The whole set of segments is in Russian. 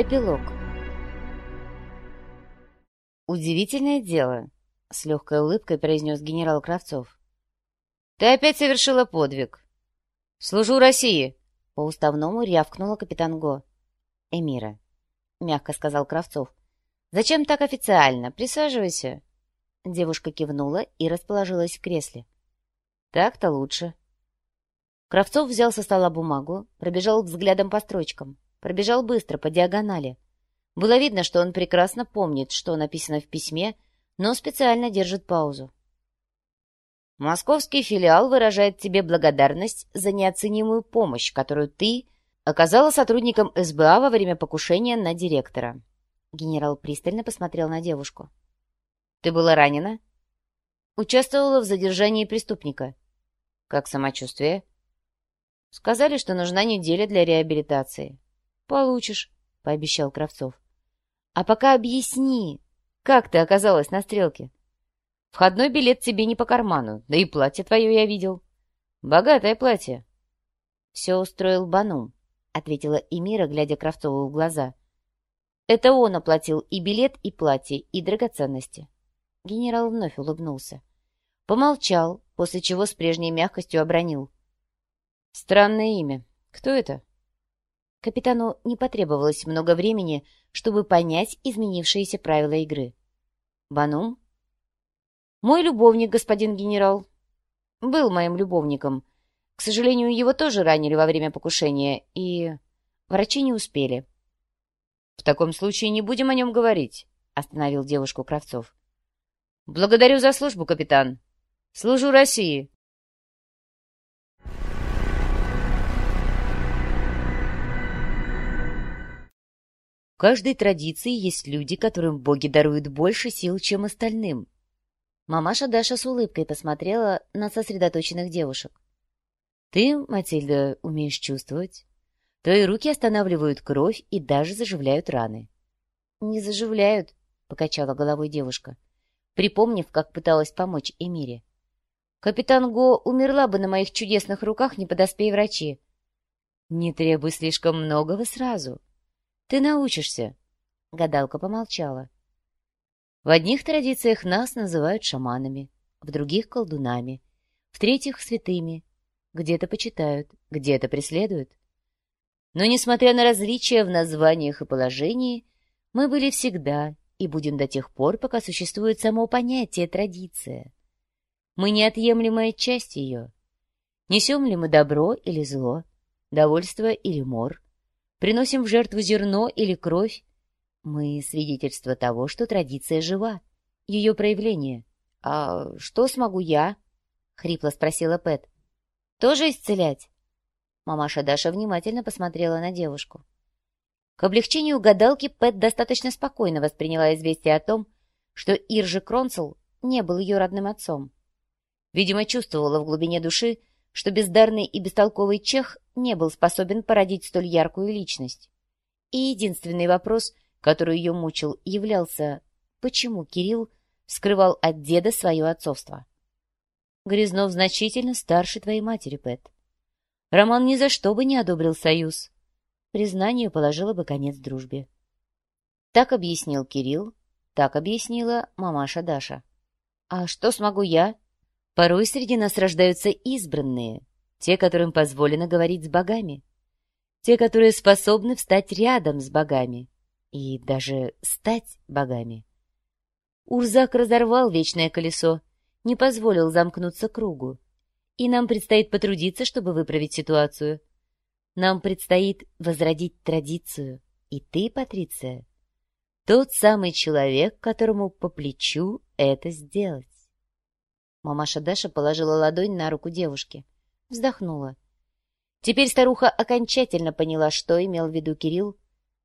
Эпилог «Удивительное дело», — с легкой улыбкой произнес генерал Кравцов. «Ты опять совершила подвиг. Служу России!» — по-уставному рявкнула капитан Го. «Эмира», — мягко сказал Кравцов. «Зачем так официально? Присаживайся». Девушка кивнула и расположилась в кресле. «Так-то лучше». Кравцов взял со стола бумагу, пробежал взглядом по строчкам, пробежал быстро, по диагонали. Было видно, что он прекрасно помнит, что написано в письме, но специально держит паузу. Московский филиал выражает тебе благодарность за неоценимую помощь, которую ты оказала сотрудникам СБА во время покушения на директора. Генерал пристально посмотрел на девушку. Ты была ранена? Участвовала в задержании преступника. Как самочувствие? Сказали, что нужна неделя для реабилитации. Получишь, пообещал Кравцов. А пока объясни, как ты оказалась на стрелке? Входной билет тебе не по карману, да и платье твое я видел. Богатое платье. Все устроил Банум, ответила Эмира, глядя Кравцову в глаза. Это он оплатил и билет, и платье, и драгоценности. Генерал вновь улыбнулся. Помолчал, после чего с прежней мягкостью обронил. Странное имя. Кто это? Капитану не потребовалось много времени, чтобы понять изменившиеся правила игры. «Банум?» «Мой любовник, господин генерал. Был моим любовником. К сожалению, его тоже ранили во время покушения, и врачи не успели». «В таком случае не будем о нем говорить», — остановил девушку Кравцов. «Благодарю за службу, капитан. Служу России. Каждой традиции есть люди, которым боги даруют больше сил, чем остальным. Мамаша Даша с улыбкой посмотрела на сосредоточенных девушек. «Ты, Матильда, умеешь чувствовать? Твои руки останавливают кровь и даже заживляют раны». «Не заживляют», — покачала головой девушка, припомнив, как пыталась помочь Эмире. «Капитан Го умерла бы на моих чудесных руках, не подоспей врачи». «Не требуй слишком многого сразу», ты научишься. Гадалка помолчала. В одних традициях нас называют шаманами, в других — колдунами, в третьих — святыми. Где-то почитают, где-то преследуют. Но, несмотря на различия в названиях и положении, мы были всегда и будем до тех пор, пока существует само понятие «традиция». Мы неотъемлемая часть ее. Несем ли мы добро или зло, довольство или мор, приносим в жертву зерно или кровь, мы свидетельство того, что традиция жива, ее проявление. — А что смогу я? — хрипло спросила Пэт. — Тоже исцелять? Мамаша Даша внимательно посмотрела на девушку. К облегчению гадалки Пэт достаточно спокойно восприняла известие о том, что Иржи Кронсел не был ее родным отцом. Видимо, чувствовала в глубине души, что бездарный и бестолковый чех не был способен породить столь яркую личность. И единственный вопрос, который ее мучил, являлся, почему Кирилл скрывал от деда свое отцовство. Грязнов значительно старше твоей матери, Пэт. Роман ни за что бы не одобрил союз. Признанию положило бы конец дружбе. Так объяснил Кирилл, так объяснила мамаша Даша. А что смогу я? Порой среди нас рождаются избранные, те, которым позволено говорить с богами, те, которые способны встать рядом с богами и даже стать богами. Урзак разорвал вечное колесо, не позволил замкнуться кругу, и нам предстоит потрудиться, чтобы выправить ситуацию. Нам предстоит возродить традицию, и ты, Патриция, тот самый человек, которому по плечу это сделать. Мамаша Даша положила ладонь на руку девушки — вздохнула. Теперь старуха окончательно поняла, что имел в виду Кирилл,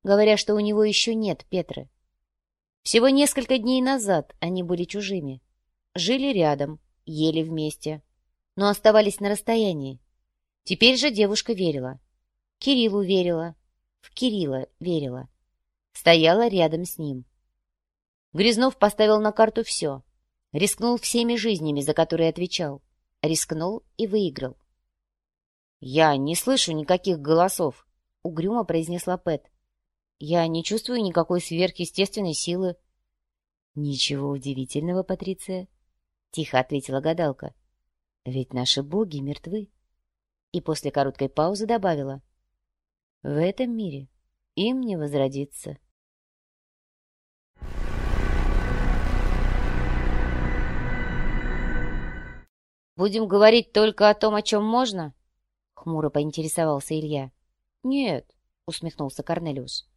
говоря, что у него еще нет Петры. Всего несколько дней назад они были чужими. Жили рядом, ели вместе, но оставались на расстоянии. Теперь же девушка верила. Кириллу верила, в Кирилла верила. Стояла рядом с ним. Грязнов поставил на карту все. Рискнул всеми жизнями, за которые отвечал. Рискнул и выиграл. «Я не слышу никаких голосов», — угрюмо произнесла Пэт. Я не чувствую никакой сверхъестественной силы. — Ничего удивительного, Патриция, — тихо ответила гадалка. — Ведь наши боги мертвы. И после короткой паузы добавила. — В этом мире им не возродиться. «Будем говорить только о том, о чем можно?» — хмуро поинтересовался Илья. «Нет», — усмехнулся Корнелиус.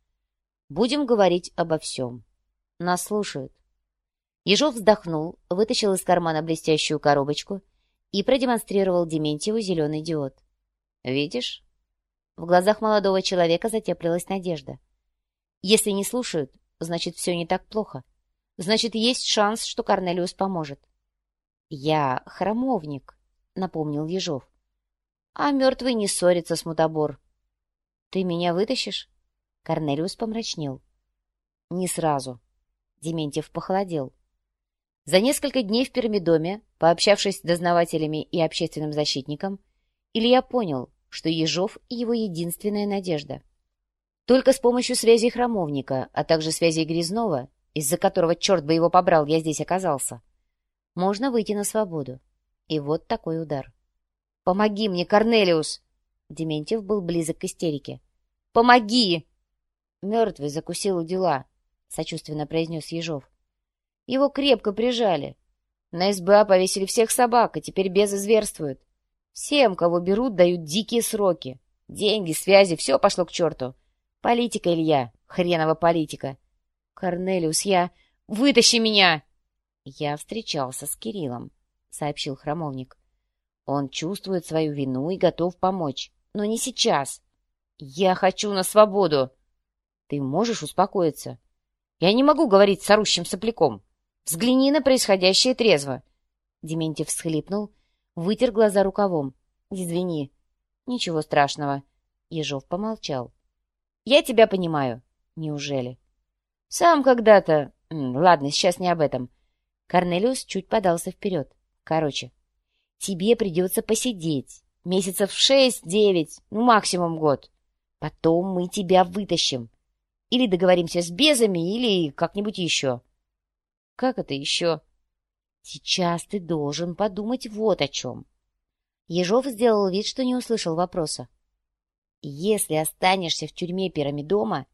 «Будем говорить обо всем. Нас слушают». Ежов вздохнул, вытащил из кармана блестящую коробочку и продемонстрировал Дементьеву зеленый диод. «Видишь?» В глазах молодого человека затеплилась надежда. «Если не слушают, значит, все не так плохо. Значит, есть шанс, что Корнелиус поможет. «Я храмовник», — напомнил Ежов. «А мертвый не ссорится с мутабор». «Ты меня вытащишь?» Корнелиус помрачнел. «Не сразу». Дементьев похолодел. За несколько дней в пирамидоме, пообщавшись с дознавателями и общественным защитником, Илья понял, что Ежов — его единственная надежда. Только с помощью связей храмовника, а также связей Грязнова, из-за которого, черт бы его побрал, я здесь оказался, можно выйти на свободу. И вот такой удар. «Помоги мне, Корнелиус!» Дементьев был близок к истерике. «Помоги!» «Мертвый закусил у дела», — сочувственно произнес Ежов. «Его крепко прижали. На СБА повесили всех собак, и теперь безы зверствуют. Всем, кого берут, дают дикие сроки. Деньги, связи, все пошло к черту. Политика, Илья, хренова политика. Корнелиус, я... Вытащи меня!» «Я встречался с Кириллом», — сообщил храмовник. «Он чувствует свою вину и готов помочь. Но не сейчас. Я хочу на свободу. Ты можешь успокоиться? Я не могу говорить с орущим сопляком. Взгляни на происходящее трезво». Дементьев всхлипнул, вытер глаза рукавом. «Извини. Ничего страшного». Ежов помолчал. «Я тебя понимаю. Неужели?» «Сам когда-то... Ладно, сейчас не об этом. Корнелиус чуть подался вперед. Короче, тебе придется посидеть. Месяцев шесть-девять, ну максимум год. Потом мы тебя вытащим. Или договоримся с безами, или как-нибудь еще. Как это еще? Сейчас ты должен подумать вот о чем. Ежов сделал вид, что не услышал вопроса. Если останешься в тюрьме пирамидома,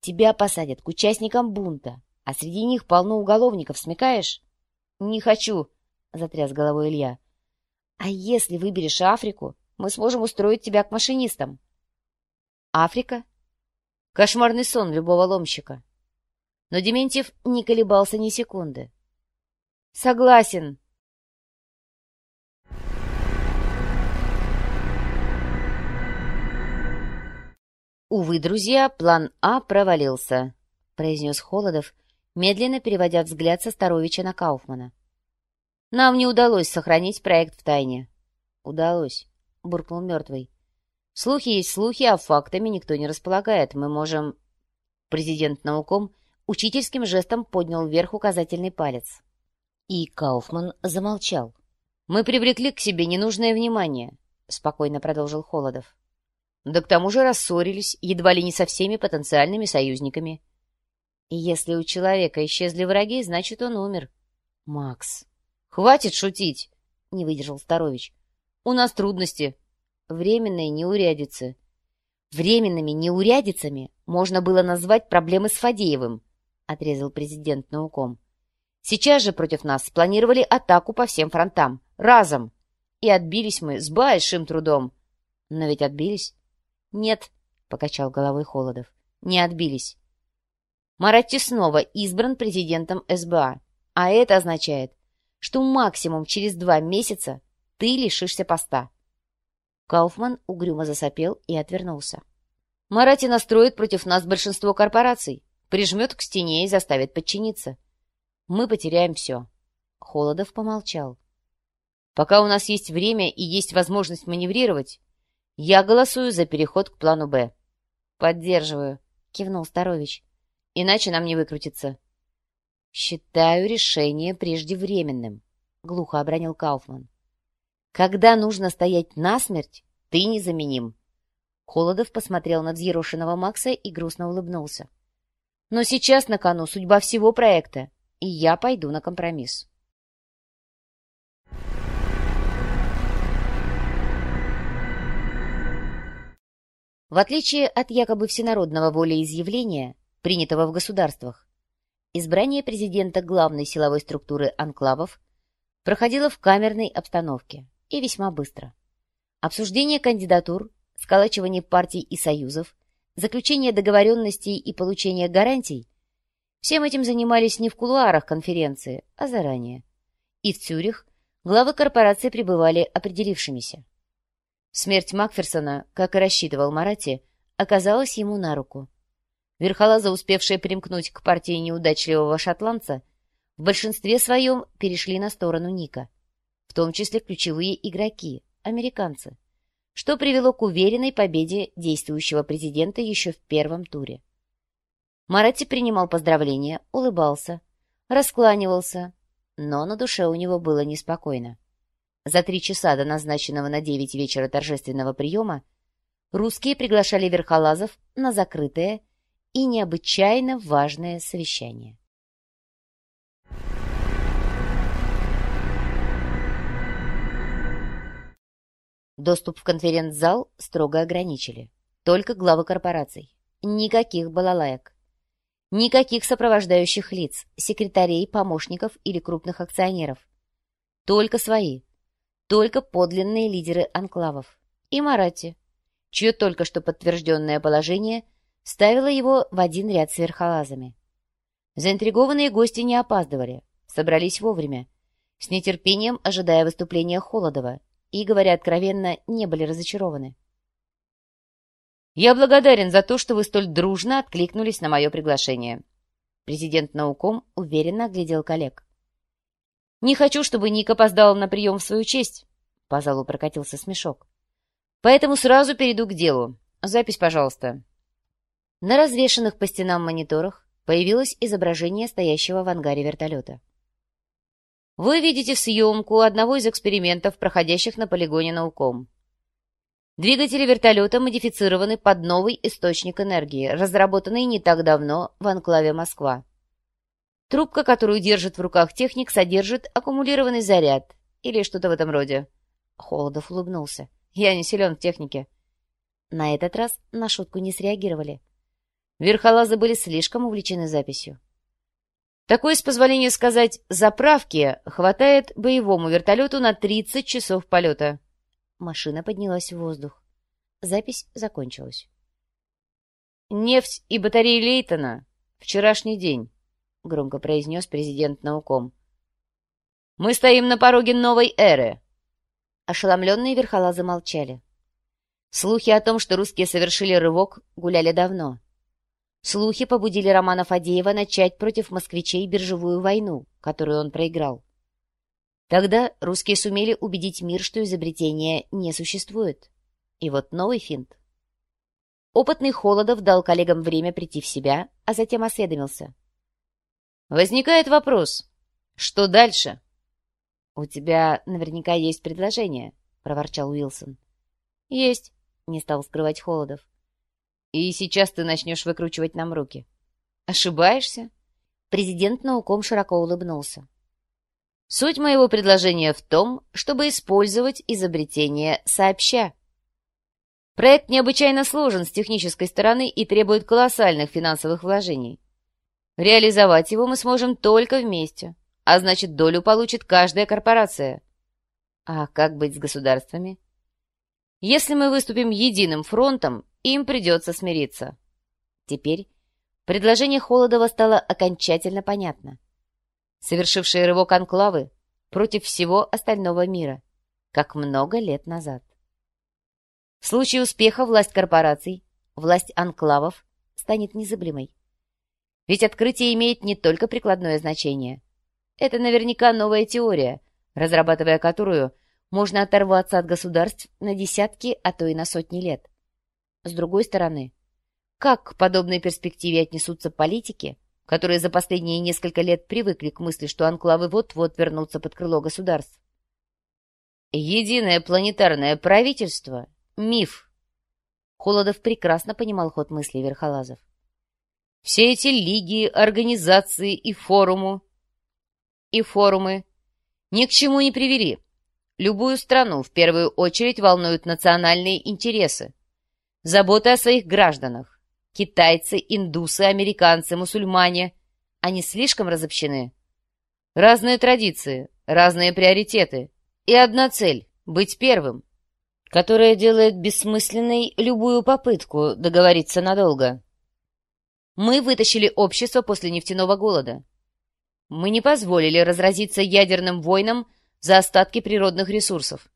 тебя посадят к участникам бунта, а среди них полно уголовников, смекаешь? — Не хочу, — затряс головой Илья. — А если выберешь Африку, мы сможем устроить тебя к машинистам. — Африка? Кошмарный сон любого ломщика. Но Дементьев не колебался ни секунды. — Согласен. Увы, друзья, план А провалился, — произнес Холодов, медленно переводя взгляд со Старовича на Кауфмана. «Нам не удалось сохранить проект в тайне». «Удалось», — буркнул мертвый. «Слухи есть слухи, а фактами никто не располагает. Мы можем...» Президент науком учительским жестом поднял вверх указательный палец. И Кауфман замолчал. «Мы привлекли к себе ненужное внимание», — спокойно продолжил Холодов. «Да к тому же рассорились, едва ли не со всеми потенциальными союзниками. Если у человека исчезли враги, значит, он умер. Макс. Хватит шутить, не выдержал Старович. У нас трудности. Временные неурядицы. Временными неурядицами можно было назвать проблемы с Фадеевым, отрезал президент науком. Сейчас же против нас спланировали атаку по всем фронтам. Разом. И отбились мы с большим трудом. Но ведь отбились? Нет, покачал головой Холодов. Не отбились. Маратти снова избран президентом СБА. А это означает, что максимум через два месяца ты лишишься поста. Кауфман угрюмо засопел и отвернулся. Марати настроит против нас большинство корпораций, прижмет к стене и заставит подчиниться. Мы потеряем все. Холодов помолчал. Пока у нас есть время и есть возможность маневрировать, я голосую за переход к плану «Б». «Поддерживаю», — кивнул Старович. Иначе нам не выкрутиться. «Считаю решение преждевременным», — глухо обронил Кауфман. «Когда нужно стоять насмерть, ты незаменим. Холодов посмотрел на взъерошенного Макса и грустно улыбнулся. «Но сейчас на кону судьба всего проекта, и я пойду на компромисс». В отличие от якобы всенародного волеизъявления, принятого в государствах, избрание президента главной силовой структуры анклавов проходило в камерной обстановке и весьма быстро. Обсуждение кандидатур, сколачивание партий и союзов, заключение договоренностей и получение гарантий – всем этим занимались не в кулуарах конференции, а заранее. И в Цюрих главы корпорации пребывали определившимися. Смерть Макферсона, как и рассчитывал Марати, оказалась ему на руку. Верхолазы, успевшие примкнуть к партии неудачливого шотландца, в большинстве своем перешли на сторону Ника, в том числе ключевые игроки, американцы, что привело к уверенной победе действующего президента еще в первом туре. Марати принимал поздравления, улыбался, раскланивался, но на душе у него было неспокойно. За три часа до назначенного на девять вечера торжественного приема русские приглашали верхолазов на закрытое и необычайно важное совещание. Доступ в конференц-зал строго ограничили. Только главы корпораций. Никаких балалаек. Никаких сопровождающих лиц, секретарей, помощников или крупных акционеров. Только свои, только подлинные лидеры анклавов. И Марати, чье только что подтвержденное положение ставило его в один ряд с верхолазами. Заинтригованные гости не опаздывали, собрались вовремя, с нетерпением ожидая выступления Холодова, и, говоря откровенно, не были разочарованы. «Я благодарен за то, что вы столь дружно откликнулись на мое приглашение». Президент науком уверенно оглядел коллег. Не хочу, чтобы Ник опоздал на прием в свою честь. По залу прокатился смешок. Поэтому сразу перейду к делу. Запись, пожалуйста. На развешанных по стенам мониторах появилось изображение стоящего в ангаре вертолета. Вы видите съемку одного из экспериментов, проходящих на полигоне науком. Двигатели вертолета модифицированы под новый источник энергии, разработанный не так давно в анклаве Москва. Трубка, которую держит в руках техник, содержит аккумулированный заряд или что-то в этом роде. Холодов улыбнулся. Я не силен в технике. На этот раз на шутку не среагировали. Верхолазы были слишком увлечены записью. Такой, с позволения сказать, заправки хватает боевому вертолету на 30 часов полета. Машина поднялась в воздух. Запись закончилась. Нефть и батареи Лейтона. Вчерашний день. — громко произнес президент науком. «Мы стоим на пороге новой эры!» Ошеломленные верхолазы молчали. Слухи о том, что русские совершили рывок, гуляли давно. Слухи побудили Романа Фадеева начать против москвичей биржевую войну, которую он проиграл. Тогда русские сумели убедить мир, что изобретения не существует. И вот новый финт. Опытный Холодов дал коллегам время прийти в себя, а затем осведомился. Возникает вопрос, что дальше? У тебя наверняка есть предложение, проворчал Уилсон. Есть, не стал скрывать Холодов. И сейчас ты начнешь выкручивать нам руки. Ошибаешься? Президент науком широко улыбнулся. Суть моего предложения в том, чтобы использовать изобретение сообща. Проект необычайно сложен с технической стороны и требует колоссальных финансовых вложений. Реализовать его мы сможем только вместе, а значит, долю получит каждая корпорация. А как быть с государствами? Если мы выступим единым фронтом, им придется смириться. Теперь предложение Холодова стало окончательно понятно. Совершившие рывок анклавы против всего остального мира, как много лет назад. В случае успеха власть корпораций, власть анклавов станет незыблемой. Ведь открытие имеет не только прикладное значение. Это наверняка новая теория, разрабатывая которую можно оторваться от государств на десятки, а то и на сотни лет. С другой стороны, как к подобной перспективе отнесутся политики, которые за последние несколько лет привыкли к мысли, что анклавы вот-вот вернутся под крыло государств? Единое планетарное правительство — миф. Холодов прекрасно понимал ход мыслей Верхолазов. Все эти лиги, организации и форумы... И форумы ни к чему не привели. Любую страну в первую очередь волнуют национальные интересы. Забота о своих гражданах. Китайцы, индусы, американцы, мусульмане. Они слишком разобщены. Разные традиции, разные приоритеты. И одна цель — быть первым, которая делает бессмысленной любую попытку договориться надолго. Мы вытащили общество после нефтяного голода. Мы не позволили разразиться ядерным войнам за остатки природных ресурсов.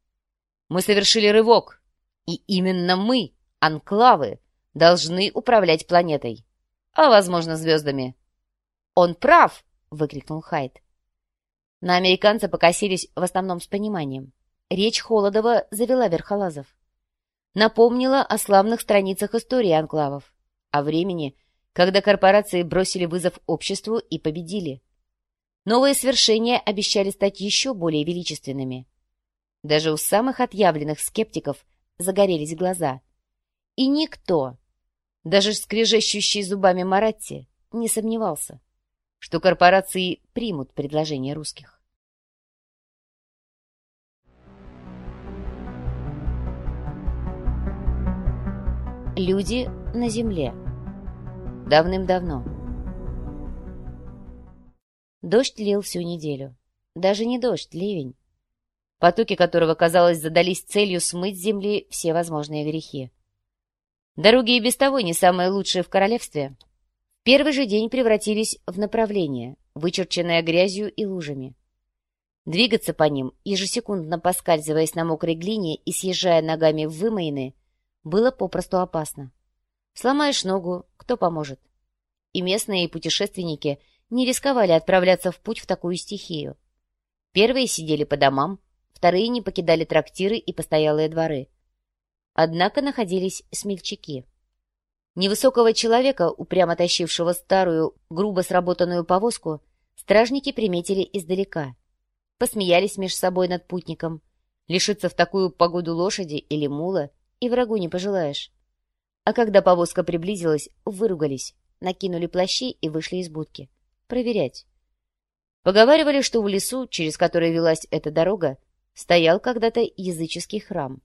Мы совершили рывок, и именно мы, анклавы, должны управлять планетой, а, возможно, звездами. «Он прав!» — выкрикнул Хайд. На американца покосились в основном с пониманием. Речь Холодова завела Верхолазов. Напомнила о славных страницах истории анклавов, о времени, когда корпорации бросили вызов обществу и победили. Новые свершения обещали стать еще более величественными. Даже у самых отъявленных скептиков загорелись глаза. И никто, даже скрежещущий зубами Маратти, не сомневался, что корпорации примут предложение русских. Люди на земле Давным-давно. Дождь лил всю неделю. Даже не дождь, ливень. Потоки которого, казалось, задались целью смыть с земли все возможные грехи. Дороги и без того не самые лучшие в королевстве. Первый же день превратились в направление, вычерченное грязью и лужами. Двигаться по ним, ежесекундно поскальзываясь на мокрой глине и съезжая ногами в вымоины, было попросту опасно. Сломаешь ногу, кто поможет? И местные путешественники не рисковали отправляться в путь в такую стихию. Первые сидели по домам, вторые не покидали трактиры и постоялые дворы. Однако находились смельчаки. Невысокого человека, упрямо тащившего старую, грубо сработанную повозку, стражники приметили издалека. Посмеялись меж собой над путником. Лишиться в такую погоду лошади или мула и врагу не пожелаешь. А когда повозка приблизилась, выругались, накинули плащи и вышли из будки. Проверять. Поговаривали, что в лесу, через который велась эта дорога, стоял когда-то языческий храм.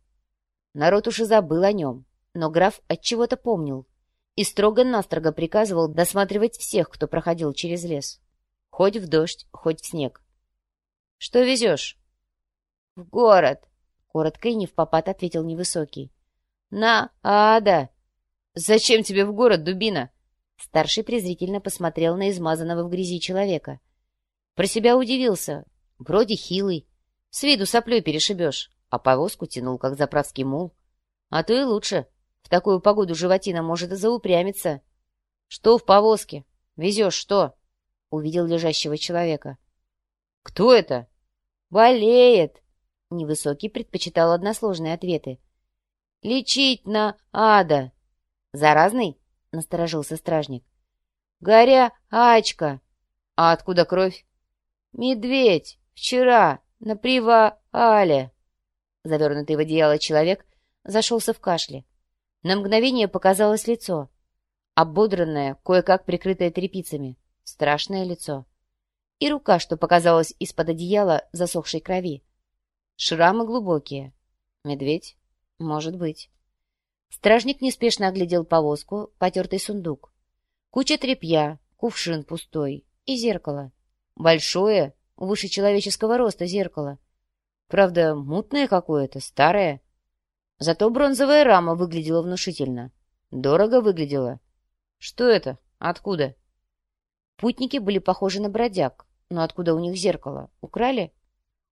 Народ уж и забыл о нем, но граф от чего то помнил и строго-настрого приказывал досматривать всех, кто проходил через лес. Хоть в дождь, хоть в снег. — Что везешь? — В город, — коротко и не в попад ответил невысокий. — На ада! «Зачем тебе в город, дубина?» Старший презрительно посмотрел на измазанного в грязи человека. Про себя удивился. Вроде хилый. С виду соплей перешибешь, а повозку тянул, как заправский мул. А то и лучше. В такую погоду животина может и заупрямиться. «Что в повозке? Везешь что?» Увидел лежащего человека. «Кто это?» «Болеет!» Невысокий предпочитал односложные ответы. «Лечить на ада!» «Заразный?» — насторожился стражник. «Горя, Ачка!» «А откуда кровь?» «Медведь! Вчера! На привале!» Завернутый в одеяло человек зашелся в кашле. На мгновение показалось лицо. Ободранное, кое-как прикрытое тряпицами. Страшное лицо. И рука, что показалась из-под одеяла засохшей крови. Шрамы глубокие. Медведь? Может быть. Стражник неспешно оглядел повозку, потертый сундук. Куча тряпья, кувшин пустой и зеркало. Большое, выше человеческого роста зеркало. Правда, мутное какое-то, старое. Зато бронзовая рама выглядела внушительно. Дорого выглядела. Что это? Откуда? Путники были похожи на бродяг. Но откуда у них зеркало? Украли?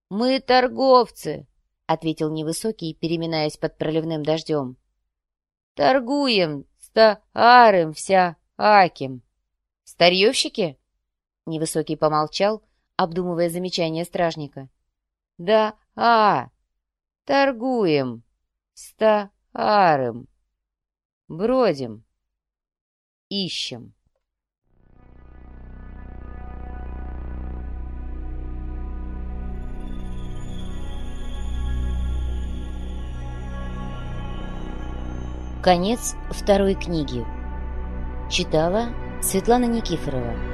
«Мы торговцы», — ответил невысокий, переминаясь под проливным дождем. Торгуем старым вся аким. Старьевщики? Невысокий помолчал, обдумывая замечание стражника. Да, а, торгуем старым. Бродим. Ищем. Конец второй книги. Читала Светлана Никифорова.